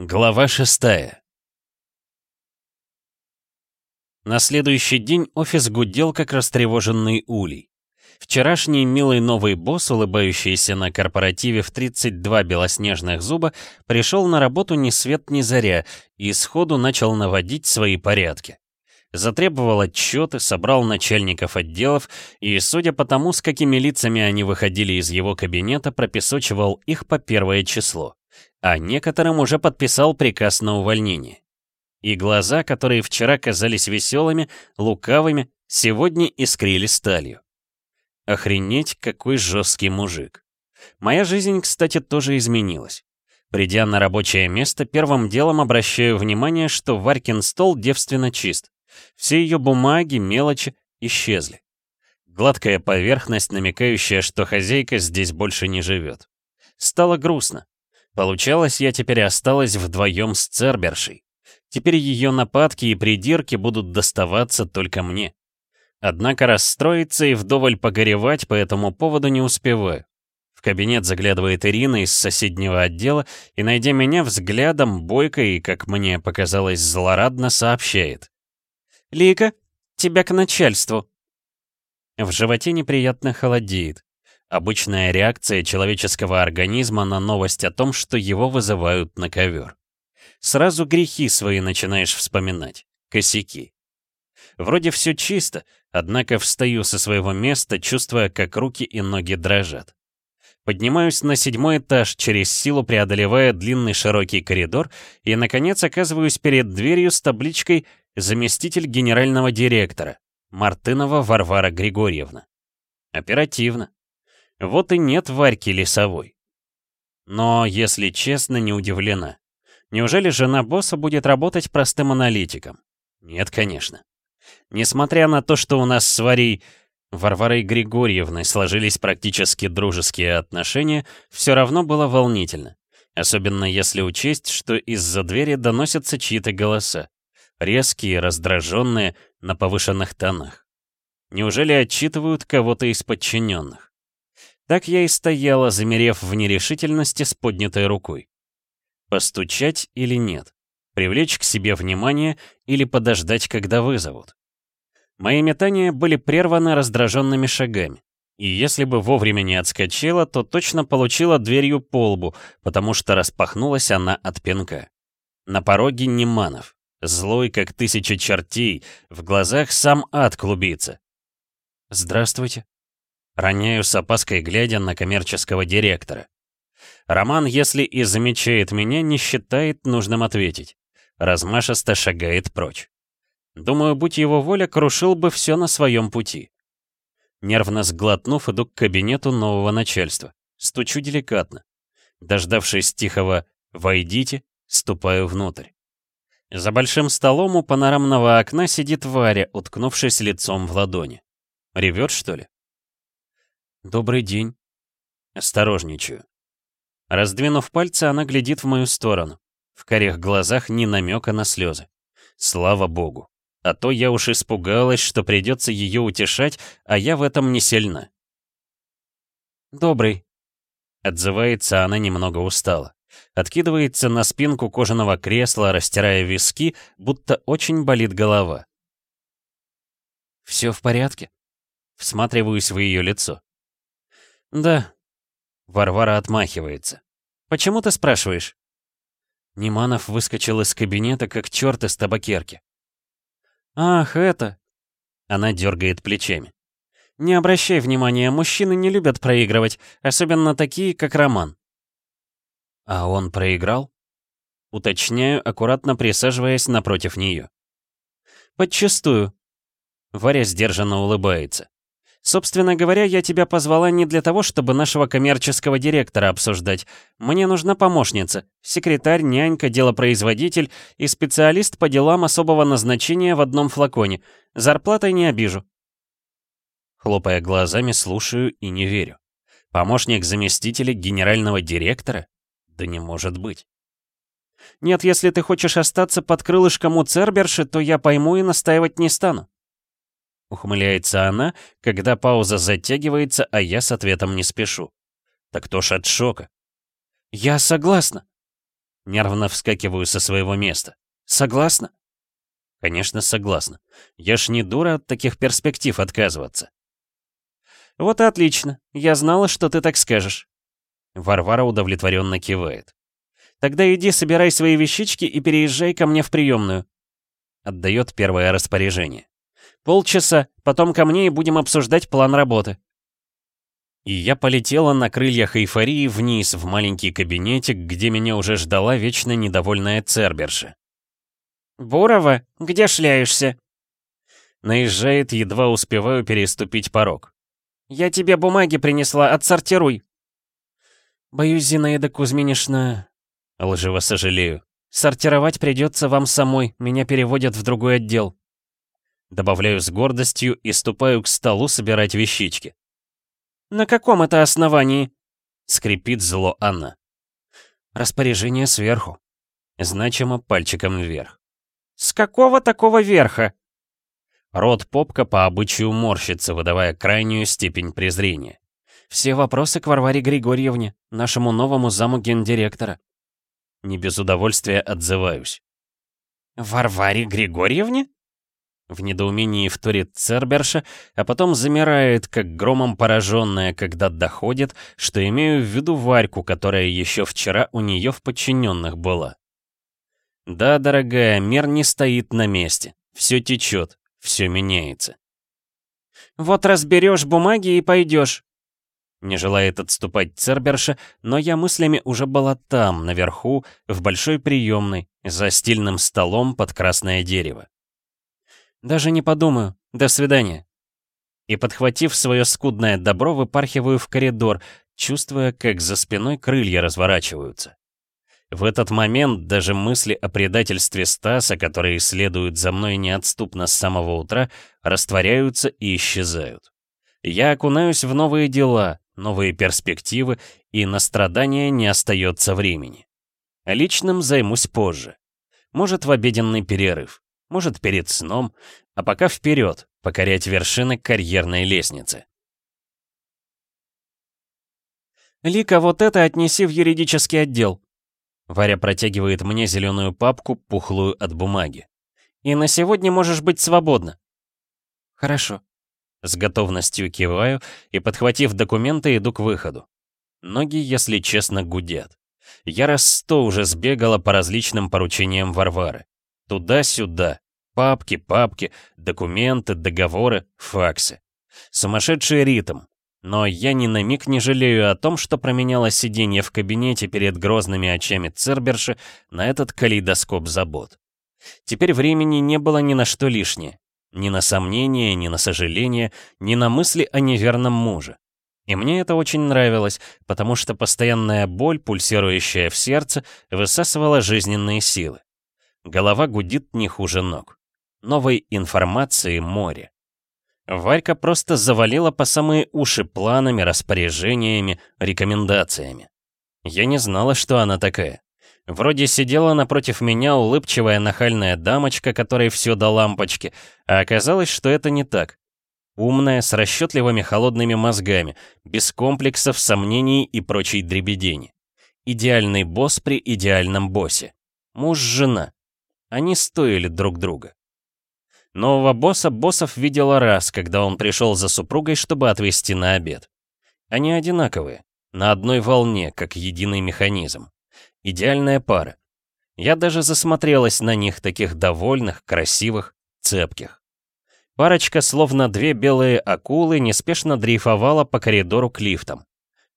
Глава шестая На следующий день офис гудел, как растревоженный улей. Вчерашний милый новый босс, улыбающийся на корпоративе в 32 белоснежных зуба, пришел на работу ни свет ни заря и сходу начал наводить свои порядки. Затребовал отчеты, собрал начальников отделов и, судя по тому, с какими лицами они выходили из его кабинета, пропесочивал их по первое число а некоторым уже подписал приказ на увольнение. И глаза, которые вчера казались веселыми, лукавыми, сегодня искрили сталью. Охренеть, какой жесткий мужик. Моя жизнь, кстати, тоже изменилась. Придя на рабочее место, первым делом обращаю внимание, что Варькин стол девственно чист. Все ее бумаги, мелочи исчезли. Гладкая поверхность, намекающая, что хозяйка здесь больше не живет. Стало грустно. Получалось, я теперь осталась вдвоем с Цербершей. Теперь ее нападки и придирки будут доставаться только мне. Однако расстроиться и вдоволь погоревать по этому поводу не успеваю. В кабинет заглядывает Ирина из соседнего отдела и, найдя меня взглядом, бойко и, как мне показалось, злорадно сообщает. «Лика, тебя к начальству». В животе неприятно холодеет. Обычная реакция человеческого организма на новость о том, что его вызывают на ковер. Сразу грехи свои начинаешь вспоминать, косяки. Вроде все чисто, однако встаю со своего места, чувствуя, как руки и ноги дрожат. Поднимаюсь на седьмой этаж, через силу преодолевая длинный широкий коридор, и, наконец, оказываюсь перед дверью с табличкой «Заместитель генерального директора» Мартынова Варвара Григорьевна. Оперативно. Вот и нет Варьки Лесовой. Но, если честно, не удивлена. Неужели жена босса будет работать простым аналитиком? Нет, конечно. Несмотря на то, что у нас с Варей Варварой Григорьевной сложились практически дружеские отношения, все равно было волнительно. Особенно если учесть, что из-за двери доносятся чьи-то голоса. Резкие, раздраженные, на повышенных тонах. Неужели отчитывают кого-то из подчиненных? Так я и стояла, замерев в нерешительности с поднятой рукой. Постучать или нет? Привлечь к себе внимание или подождать, когда вызовут? Мои метания были прерваны раздраженными шагами. И если бы вовремя не отскочила, то точно получила дверью по лбу, потому что распахнулась она от пинка. На пороге Неманов. Злой, как тысяча чертей, в глазах сам ад клубится. «Здравствуйте», Роняю с опаской, глядя на коммерческого директора. Роман, если и замечает меня, не считает нужным ответить. Размашисто шагает прочь. Думаю, будь его воля, крушил бы все на своем пути. Нервно сглотнув, иду к кабинету нового начальства. Стучу деликатно. Дождавшись тихого «Войдите», ступаю внутрь. За большим столом у панорамного окна сидит Варя, уткнувшись лицом в ладони. Ревет, что ли? «Добрый день». Осторожничаю. Раздвинув пальцы, она глядит в мою сторону. В корих глазах ни намека на слезы. Слава богу. А то я уж испугалась, что придется ее утешать, а я в этом не сильна. «Добрый», — отзывается она немного устало. Откидывается на спинку кожаного кресла, растирая виски, будто очень болит голова. «Все в порядке?» Всматриваюсь в ее лицо. «Да». Варвара отмахивается. «Почему ты спрашиваешь?» Неманов выскочил из кабинета, как черт из табакерки. «Ах, это...» Она дергает плечами. «Не обращай внимания, мужчины не любят проигрывать, особенно такие, как Роман». «А он проиграл?» Уточняю, аккуратно присаживаясь напротив нее. «Подчистую». Варя сдержанно улыбается. Собственно говоря, я тебя позвала не для того, чтобы нашего коммерческого директора обсуждать. Мне нужна помощница, секретарь, нянька, делопроизводитель и специалист по делам особого назначения в одном флаконе. Зарплатой не обижу. Хлопая глазами, слушаю и не верю. Помощник заместителя генерального директора? Да не может быть. Нет, если ты хочешь остаться под крылышком у Церберши, то я пойму и настаивать не стану. Ухмыляется она, когда пауза затягивается, а я с ответом не спешу. Так то ж от шока. Я согласна. Нервно вскакиваю со своего места. Согласна? Конечно, согласна. Я ж не дура от таких перспектив отказываться. Вот и отлично. Я знала, что ты так скажешь. Варвара удовлетворенно кивает. Тогда иди собирай свои вещички и переезжай ко мне в приемную. Отдает первое распоряжение. Полчаса, потом ко мне и будем обсуждать план работы. И я полетела на крыльях эйфории вниз, в маленький кабинетик, где меня уже ждала вечно недовольная Церберша. «Бурова, где шляешься?» Наезжает, едва успеваю переступить порог. «Я тебе бумаги принесла, отсортируй». «Боюсь, Зинаида Кузьминишна...» Лживо сожалею. «Сортировать придется вам самой, меня переводят в другой отдел». Добавляю с гордостью и ступаю к столу собирать вещички. «На каком это основании?» — скрипит зло Анна. «Распоряжение сверху». Значимо пальчиком вверх. «С какого такого верха?» Рот попка по обычаю морщится, выдавая крайнюю степень презрения. «Все вопросы к Варваре Григорьевне, нашему новому заму гендиректора». Не без удовольствия отзываюсь. «Варваре Григорьевне?» В недоумении вторит Церберша, а потом замирает, как громом пораженная, когда доходит, что имею в виду Варьку, которая еще вчера у нее в подчиненных была. Да, дорогая, мир не стоит на месте. Все течет, все меняется. «Вот разберешь бумаги и пойдешь», не желает отступать Церберша, но я мыслями уже была там, наверху, в большой приемной, за стильным столом под красное дерево. Даже не подумаю. До свидания. И, подхватив свое скудное добро, выпархиваю в коридор, чувствуя, как за спиной крылья разворачиваются. В этот момент даже мысли о предательстве Стаса, которые следуют за мной неотступно с самого утра, растворяются и исчезают. Я окунаюсь в новые дела, новые перспективы, и на страдания не остается времени. Личным займусь позже. Может, в обеденный перерыв может перед сном, а пока вперед, покорять вершины карьерной лестницы. «Лика, вот это отнеси в юридический отдел». Варя протягивает мне зеленую папку, пухлую от бумаги. «И на сегодня можешь быть свободна». «Хорошо». С готовностью киваю и, подхватив документы, иду к выходу. Ноги, если честно, гудят. Я раз сто уже сбегала по различным поручениям Варвары. Туда-сюда. Папки, папки, документы, договоры, факсы. Сумасшедший ритм. Но я ни на миг не жалею о том, что променяла сиденье в кабинете перед грозными очами Церберши на этот калейдоскоп забот. Теперь времени не было ни на что лишнее. Ни на сомнения, ни на сожаления, ни на мысли о неверном муже. И мне это очень нравилось, потому что постоянная боль, пульсирующая в сердце, высасывала жизненные силы. Голова гудит не хуже ног. Новой информации море. Варька просто завалила по самые уши планами, распоряжениями, рекомендациями. Я не знала, что она такая. Вроде сидела напротив меня улыбчивая нахальная дамочка, которой все до лампочки, а оказалось, что это не так. Умная, с расчетливыми холодными мозгами, без комплексов, сомнений и прочей дребедени. Идеальный босс при идеальном боссе. Муж-жена. Они стоили друг друга. Нового босса боссов видела раз, когда он пришел за супругой, чтобы отвезти на обед. Они одинаковые, на одной волне, как единый механизм. Идеальная пара. Я даже засмотрелась на них, таких довольных, красивых, цепких. Парочка, словно две белые акулы, неспешно дрейфовала по коридору к лифтам.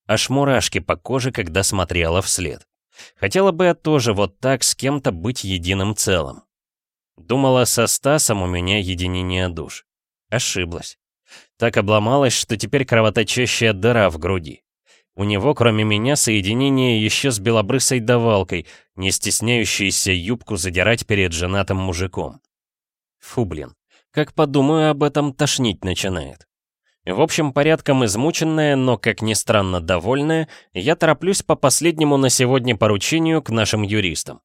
Аж мурашки по коже, когда смотрела вслед. Хотела бы я тоже вот так с кем-то быть единым целым. Думала, со Стасом у меня единение душ. Ошиблась. Так обломалась, что теперь кровоточащая дыра в груди. У него, кроме меня, соединение еще с белобрысой давалкой, не стесняющейся юбку задирать перед женатым мужиком. Фу, блин. Как подумаю об этом, тошнить начинает. В общем, порядком измученная, но, как ни странно, довольная, я тороплюсь по последнему на сегодня поручению к нашим юристам.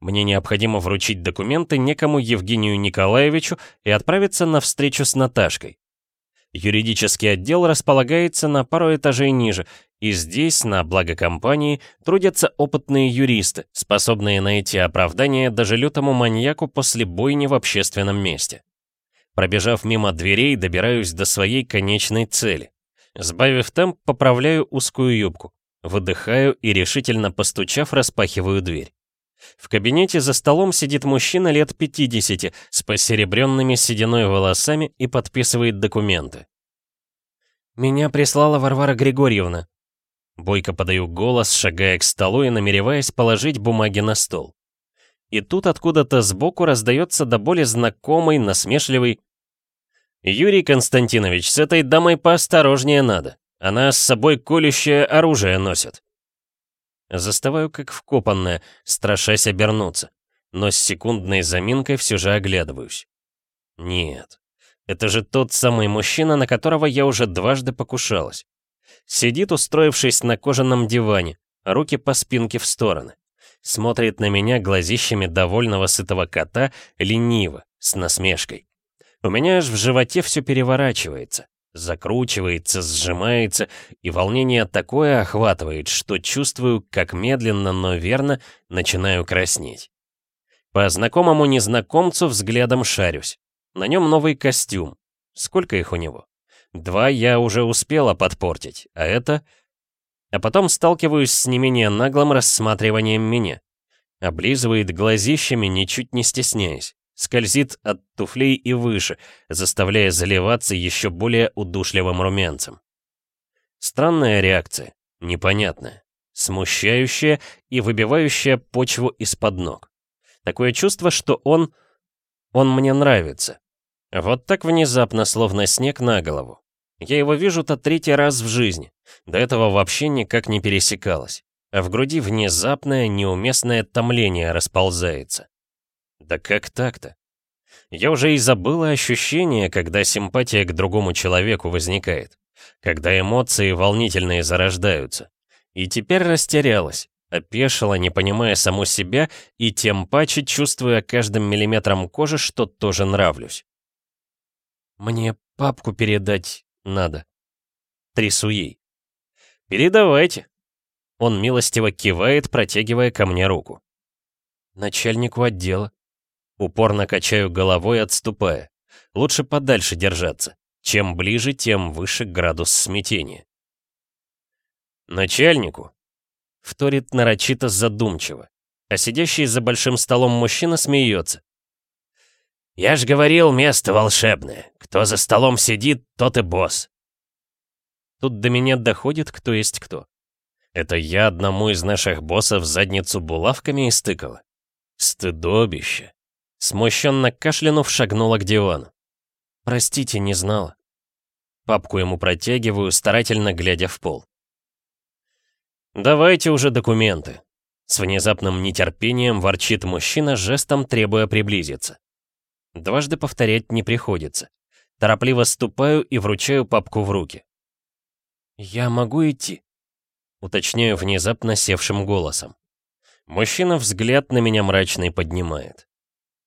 Мне необходимо вручить документы некому Евгению Николаевичу и отправиться на встречу с Наташкой. Юридический отдел располагается на пару этажей ниже, и здесь, на благо компании, трудятся опытные юристы, способные найти оправдание даже лютому маньяку после бойни в общественном месте. Пробежав мимо дверей, добираюсь до своей конечной цели. Сбавив темп, поправляю узкую юбку. Выдыхаю и, решительно постучав, распахиваю дверь. В кабинете за столом сидит мужчина лет 50 с посеребренными сединой волосами и подписывает документы. «Меня прислала Варвара Григорьевна». Бойко подаю голос, шагая к столу и намереваясь положить бумаги на стол. И тут откуда-то сбоку раздается до боли знакомый, насмешливый «Юрий Константинович, с этой дамой поосторожнее надо. Она с собой колющее оружие носит». Застываю как вкопанная, страшась обернуться, но с секундной заминкой все же оглядываюсь. Нет, это же тот самый мужчина, на которого я уже дважды покушалась. Сидит, устроившись на кожаном диване, руки по спинке в стороны. Смотрит на меня глазищами довольного сытого кота, лениво, с насмешкой. У меня аж в животе все переворачивается закручивается, сжимается, и волнение такое охватывает, что чувствую, как медленно, но верно начинаю краснеть. По знакомому незнакомцу взглядом шарюсь. На нем новый костюм. Сколько их у него? Два я уже успела подпортить, а это... А потом сталкиваюсь с не менее наглым рассматриванием меня. Облизывает глазищами, ничуть не стесняясь скользит от туфлей и выше, заставляя заливаться еще более удушливым румянцем. Странная реакция, непонятная, смущающая и выбивающая почву из-под ног. Такое чувство, что он... он мне нравится. Вот так внезапно, словно снег на голову. Я его вижу-то третий раз в жизни. До этого вообще никак не пересекалось. А в груди внезапное, неуместное томление расползается. Да как так-то? Я уже и забыла ощущение, когда симпатия к другому человеку возникает, когда эмоции волнительные зарождаются. И теперь растерялась, опешила, не понимая саму себя и тем паче чувствуя каждым миллиметром кожи, что тоже нравлюсь. «Мне папку передать надо», — трясу ей. «Передавайте». Он милостиво кивает, протягивая ко мне руку. «Начальнику отдела». Упорно качаю головой, отступая. Лучше подальше держаться. Чем ближе, тем выше градус смятения. «Начальнику?» — вторит нарочито задумчиво, а сидящий за большим столом мужчина смеется. «Я ж говорил, место волшебное. Кто за столом сидит, тот и босс». Тут до меня доходит, кто есть кто. Это я одному из наших боссов задницу булавками истыкала. Стыдобище. Смущенно кашлянув, шагнула к дивану. «Простите, не знала». Папку ему протягиваю, старательно глядя в пол. «Давайте уже документы». С внезапным нетерпением ворчит мужчина, жестом требуя приблизиться. Дважды повторять не приходится. Торопливо ступаю и вручаю папку в руки. «Я могу идти?» Уточняю внезапно севшим голосом. Мужчина взгляд на меня мрачный поднимает.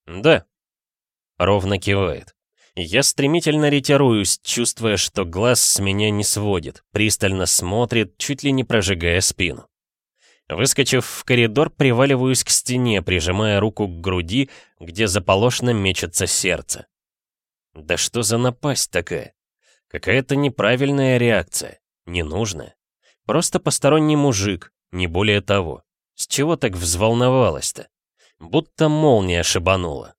«Да», — ровно кивает. Я стремительно ретируюсь, чувствуя, что глаз с меня не сводит, пристально смотрит, чуть ли не прожигая спину. Выскочив в коридор, приваливаюсь к стене, прижимая руку к груди, где заполошно мечется сердце. Да что за напасть такая? Какая-то неправильная реакция, ненужная. Просто посторонний мужик, не более того. С чего так взволновалась-то? Будто молния шибанула.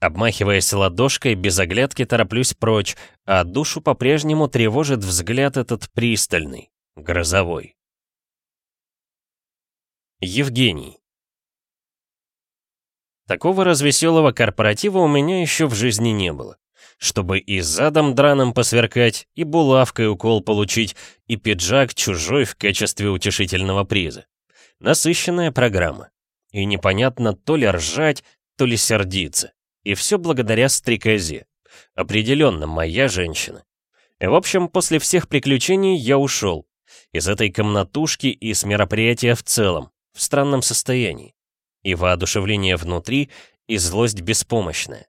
Обмахиваясь ладошкой, без оглядки тороплюсь прочь, а душу по-прежнему тревожит взгляд этот пристальный, грозовой. Евгений. Такого развеселого корпоратива у меня еще в жизни не было. Чтобы и задом драным посверкать, и булавкой укол получить, и пиджак чужой в качестве утешительного приза. Насыщенная программа. И непонятно то ли ржать, то ли сердиться. И все благодаря стрекозе. Определенно моя женщина. И в общем, после всех приключений я ушел. Из этой комнатушки и с мероприятия в целом, в странном состоянии. И воодушевление внутри, и злость беспомощная.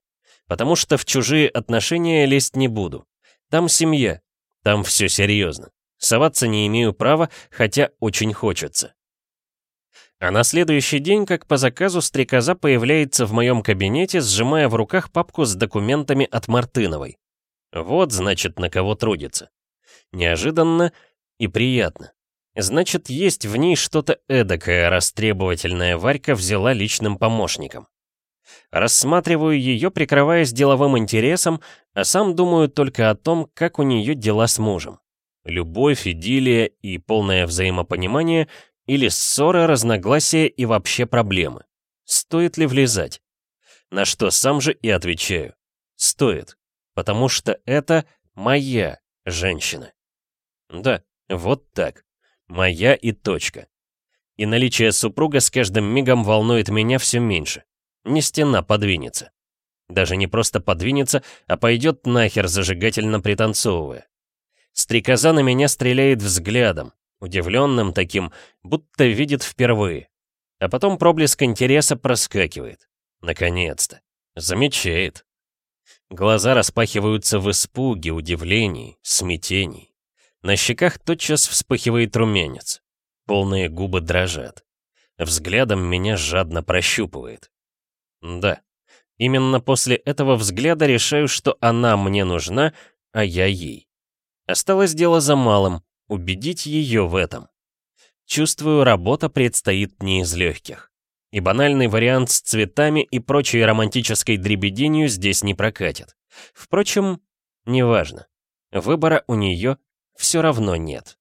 Потому что в чужие отношения лезть не буду. Там семья, там все серьезно. Соваться не имею права, хотя очень хочется. А на следующий день, как по заказу, стрекоза появляется в моем кабинете, сжимая в руках папку с документами от Мартыновой. Вот, значит, на кого трудится. Неожиданно и приятно. Значит, есть в ней что-то эдакое, растребовательная Варька взяла личным помощником. Рассматриваю ее, прикрываясь деловым интересом, а сам думаю только о том, как у нее дела с мужем. Любовь, идиллия и полное взаимопонимание или ссора, разногласия и вообще проблемы. Стоит ли влезать? На что сам же и отвечаю. Стоит. Потому что это моя женщина. Да, вот так. Моя и точка. И наличие супруга с каждым мигом волнует меня все меньше. Не стена подвинется. Даже не просто подвинется, а пойдет нахер, зажигательно пританцовывая. Стрекоза на меня стреляет взглядом, удивленным таким, будто видит впервые. А потом проблеск интереса проскакивает. Наконец-то. Замечает. Глаза распахиваются в испуге, удивлении, смятении. На щеках тотчас вспыхивает румянец. Полные губы дрожат. Взглядом меня жадно прощупывает. Да, именно после этого взгляда решаю, что она мне нужна, а я ей. Осталось дело за малым — убедить ее в этом. Чувствую, работа предстоит не из легких. И банальный вариант с цветами и прочей романтической дребеденью здесь не прокатит. Впрочем, неважно. Выбора у нее все равно нет.